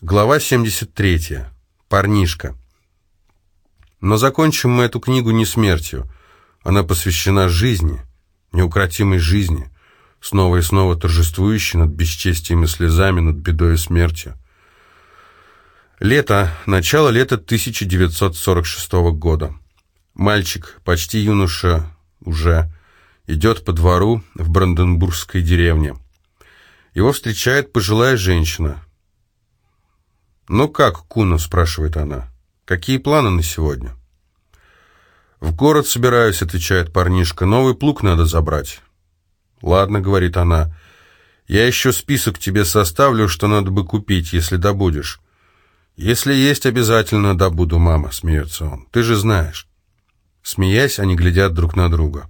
Глава 73. Парнишка. Но закончим мы эту книгу не смертью. Она посвящена жизни, неукротимой жизни, снова и снова торжествующей над бесчестием и слезами, над бедой и смертью. Лето, начало лета 1946 года. Мальчик, почти юноша уже, идет по двору в Бранденбургской деревне. Его встречает пожилая женщина. «Ну как, Куна?» – спрашивает она. «Какие планы на сегодня?» «В город собираюсь», – отвечает парнишка. «Новый плуг надо забрать». «Ладно», – говорит она. «Я еще список тебе составлю, что надо бы купить, если добудешь». «Если есть, обязательно добуду, мама», — смеется он. «Ты же знаешь». Смеясь, они глядят друг на друга.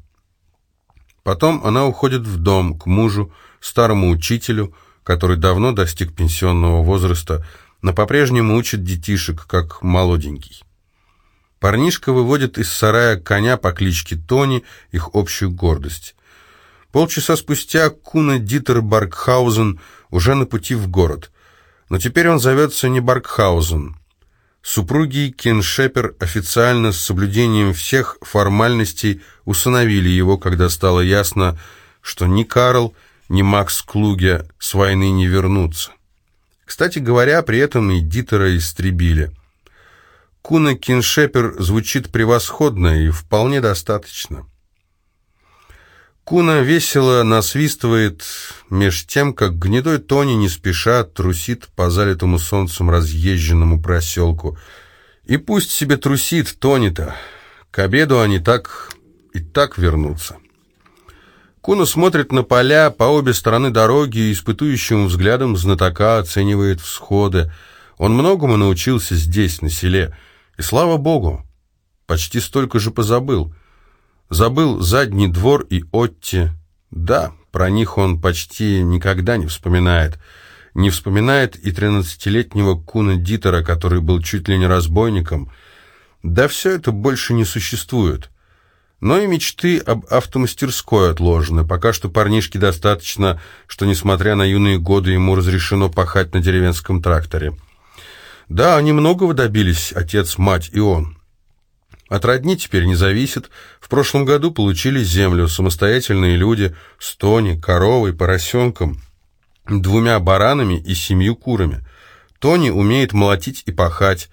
Потом она уходит в дом к мужу, старому учителю, который давно достиг пенсионного возраста, но по-прежнему учит детишек, как молоденький. Парнишка выводит из сарая коня по кличке Тони, их общую гордость. Полчаса спустя Куна Дитер Баркхаузен уже на пути в город. Но теперь он зовется не Баркхаузен. Супруги Кеншепер официально с соблюдением всех формальностей усыновили его, когда стало ясно, что ни Карл, ни Макс Клуге с войны не вернутся. Кстати говоря, при этом и Дитера истребили. Куна Киншепер звучит превосходно и вполне достаточно. Куна весело насвистывает, меж тем, как гнедой Тони не спеша трусит по залитому солнцем разъезженному проселку. И пусть себе трусит Тони-то. К обеду они так и так вернутся. Куна смотрит на поля по обе стороны дороги и испытующим взглядом знатока оценивает всходы. Он многому научился здесь, на селе, и слава богу, почти столько же позабыл — Забыл задний двор и Отти. Да, про них он почти никогда не вспоминает. Не вспоминает и тринадцатилетнего Куна Дитера, который был чуть ли не разбойником. Да все это больше не существует. Но и мечты об автомастерской отложены. Пока что парнишке достаточно, что, несмотря на юные годы, ему разрешено пахать на деревенском тракторе. Да, они многого добились, отец, мать и он. От родни теперь не зависит. В прошлом году получили землю самостоятельные люди с Тони, коровой, поросенком, двумя баранами и семью курами. Тони умеет молотить и пахать.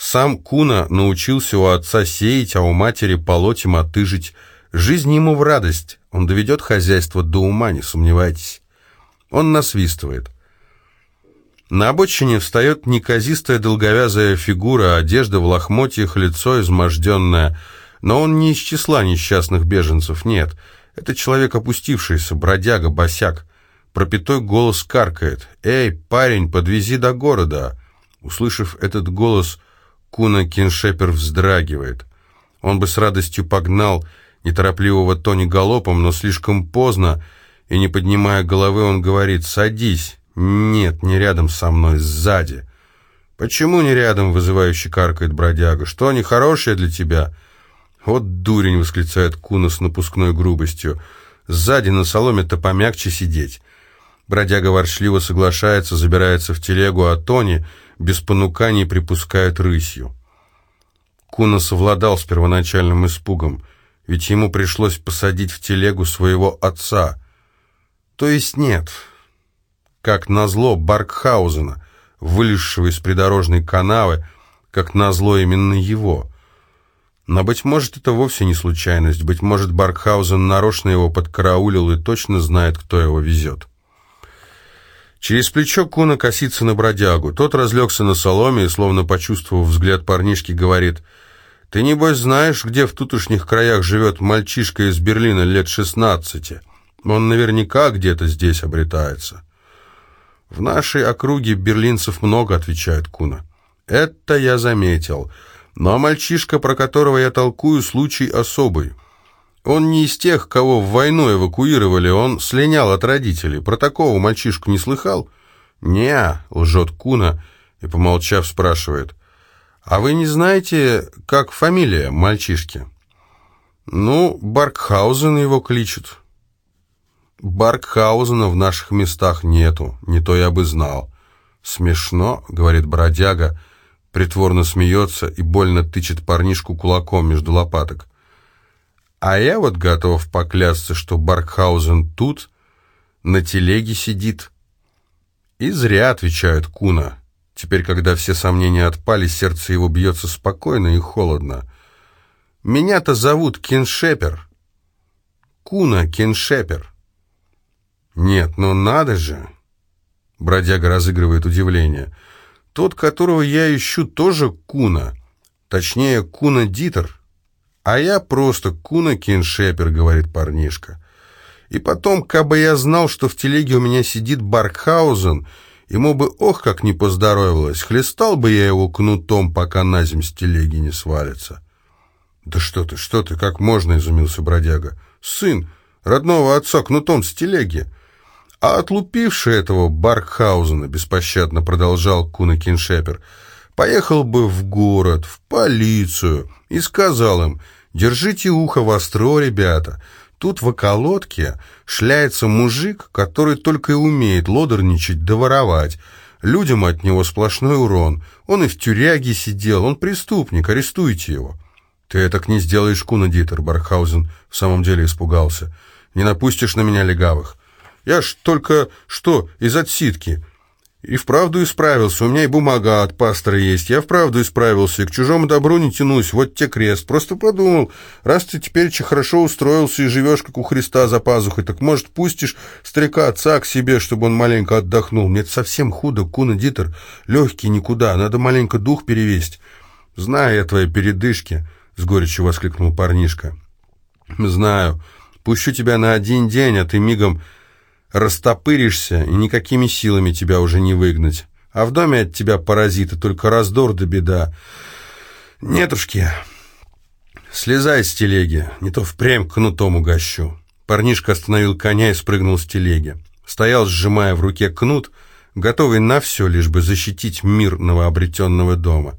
Сам Куна научился у отца сеять, а у матери полоть и мотыжить. Жизнь ему в радость. Он доведет хозяйство до ума, не сомневайтесь. Он насвистывает. На обочине встает неказистая долговязая фигура, одежда в лохмотьях, лицо изможденное. Но он не из числа несчастных беженцев, нет. Это человек опустившийся, бродяга, босяк. Пропитой голос каркает. «Эй, парень, подвези до города!» Услышав этот голос, Куна Киншепер вздрагивает. Он бы с радостью погнал неторопливого Тони галопом, но слишком поздно, и, не поднимая головы, он говорит «Садись!» «Нет, не рядом со мной, сзади». «Почему не рядом?» — вызывающе каркает бродяга. «Что, они хорошие для тебя?» «Вот дурень!» — восклицает Куна с напускной грубостью. «Сзади на соломе-то помягче сидеть». Бродяга ворчливо соглашается, забирается в телегу, а Тони без понуканий припускает рысью. Куна совладал с первоначальным испугом, ведь ему пришлось посадить в телегу своего отца. То есть нет, как назло Баркхаузена, вылезшего из придорожной канавы, как назло именно его. Но, быть может, это вовсе не случайность, быть может, Баркхаузен нарочно его подкараулил и точно знает, кто его везет. Через плечо Куна косится на бродягу. Тот разлегся на соломе и, словно почувствовав взгляд парнишки, говорит, «Ты, небось, знаешь, где в тутошних краях живет мальчишка из Берлина лет шестнадцати? Он наверняка где-то здесь обретается». «В нашей округе берлинцев много», — отвечает Куна. «Это я заметил. Но мальчишка, про которого я толкую, случай особый. Он не из тех, кого в войну эвакуировали, он слинял от родителей. Про такого мальчишку не слыхал?» «Не», — лжет Куна и, помолчав, спрашивает. «А вы не знаете, как фамилия мальчишки?» «Ну, Баркхаузен его кличут». Баркхаузена в наших местах нету, не то я бы знал. «Смешно», — говорит бродяга, притворно смеется и больно тычет парнишку кулаком между лопаток. А я вот готов поклясться, что Баркхаузен тут, на телеге сидит. И зря, отвечают Куна. Теперь, когда все сомнения отпали, сердце его бьется спокойно и холодно. Меня-то зовут Кеншепер. Куна Кеншепер. Нет, ну надо же. Бродяга разыгрывает удивление. Тот, которого я ищу, тоже Куна. Точнее, Куна Дитер. А я просто Куна Кеншепер, говорит парнишка. И потом, кабы я знал, что в телеге у меня сидит Баркхаузен, ему бы ох как не поздоровилось, хлестал бы я его кнутом, пока на земь с телеги не свалится. «Да что ты, что ты, как можно?» — изумился бродяга. «Сын родного отца кнутом с телеги». А отлупивший этого Баркхаузена, беспощадно продолжал Куна Киншепер, поехал бы в город, в полицию и сказал им, «Держите ухо востро, ребята, тут в околотке шляется мужик, который только и умеет лодорничать да воровать. Людям от него сплошной урон. Он и в тюряге сидел, он преступник, арестуйте его». «Ты это не сделаешь, Куна Дитер», — Баркхаузен в самом деле испугался. «Не напустишь на меня легавых. Я ж только что из отсидки. И вправду исправился. У меня и бумага от пастора есть. Я вправду исправился. И к чужому добру не тянусь. Вот те крест. Просто подумал, раз ты теперь хорошо устроился и живешь, как у Христа за пазухой, так, может, пустишь старика отца к себе, чтобы он маленько отдохнул. Мне совсем худо, Куна Дитер. Легкий никуда. Надо маленько дух перевесть. Знаю я твои передышки, — с горечью воскликнул парнишка. Знаю. Пущу тебя на один день, а ты мигом растопыришься, и никакими силами тебя уже не выгнать. А в доме от тебя паразиты, только раздор да беда. Нетушки, слезай с телеги, не то впрямь кнутом угощу. Парнишка остановил коня и спрыгнул с телеги. Стоял, сжимая в руке кнут, готовый на все, лишь бы защитить мир новообретенного дома.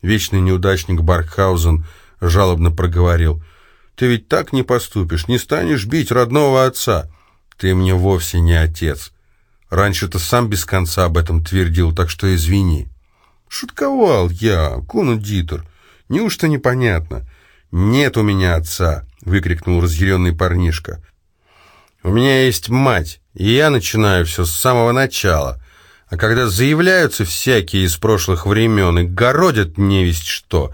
Вечный неудачник Баркхаузен жалобно проговорил. «Ты ведь так не поступишь, не станешь бить родного отца». Ты мне вовсе не отец. Раньше ты сам без конца об этом твердил, так что извини. Шутковал я, Куну Дитер. Неужто непонятно? Нет у меня отца, выкрикнул разъяренный парнишка. У меня есть мать, и я начинаю все с самого начала. А когда заявляются всякие из прошлых времен и городят невесть что,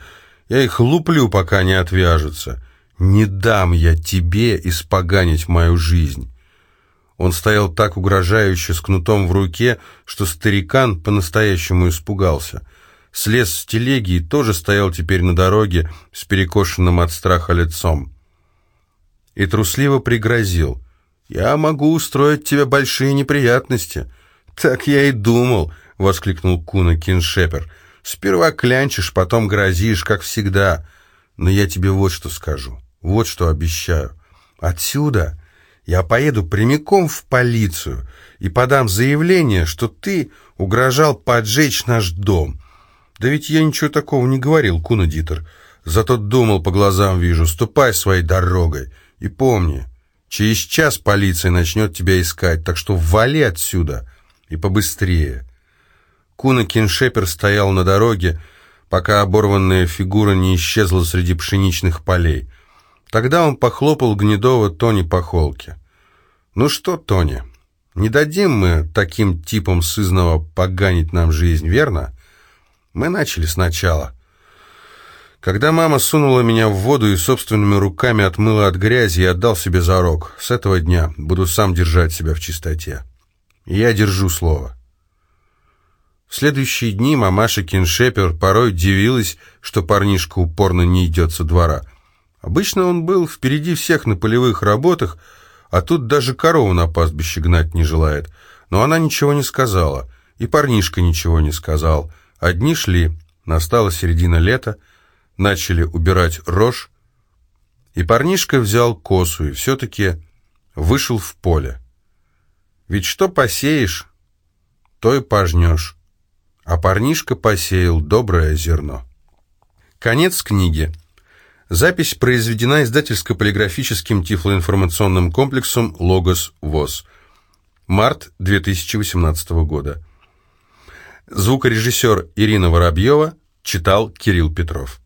я их луплю, пока не отвяжутся. Не дам я тебе испоганить мою жизнь. Он стоял так угрожающе с кнутом в руке, что старикан по-настоящему испугался. Слез с телеги и тоже стоял теперь на дороге с перекошенным от страха лицом. И трусливо пригрозил. «Я могу устроить тебе большие неприятности». «Так я и думал», — воскликнул Куна Киншепер. «Сперва клянчишь, потом грозишь, как всегда. Но я тебе вот что скажу, вот что обещаю. Отсюда...» Я поеду прямиком в полицию и подам заявление, что ты угрожал поджечь наш дом. Да ведь я ничего такого не говорил, Кунадитер. Зато думал, по глазам вижу, ступай своей дорогой. И помни, через час полиция начнет тебя искать, так что вали отсюда и побыстрее. Куна Киншепер стоял на дороге, пока оборванная фигура не исчезла среди пшеничных полей. Тогда он похлопал Гнедова Тони по холке. «Ну что, Тони, не дадим мы таким типам сызного поганить нам жизнь, верно? Мы начали сначала. Когда мама сунула меня в воду и собственными руками отмыла от грязи, я отдал себе зарок. С этого дня буду сам держать себя в чистоте. Я держу слово». В следующие дни мамаша Киншепер порой дивилась, что парнишка упорно не идет со двора – Обычно он был впереди всех на полевых работах, а тут даже корову на пастбище гнать не желает. Но она ничего не сказала, и парнишка ничего не сказал. Одни шли, настала середина лета, начали убирать рожь, и парнишка взял косу и все-таки вышел в поле. Ведь что посеешь, то и пожнешь. А парнишка посеял доброе зерно. Конец книги. Запись произведена издательско-полиграфическим тифлоинформационным комплексом «Логос ВОЗ». Март 2018 года. Звукорежиссер Ирина Воробьева читал Кирилл Петров.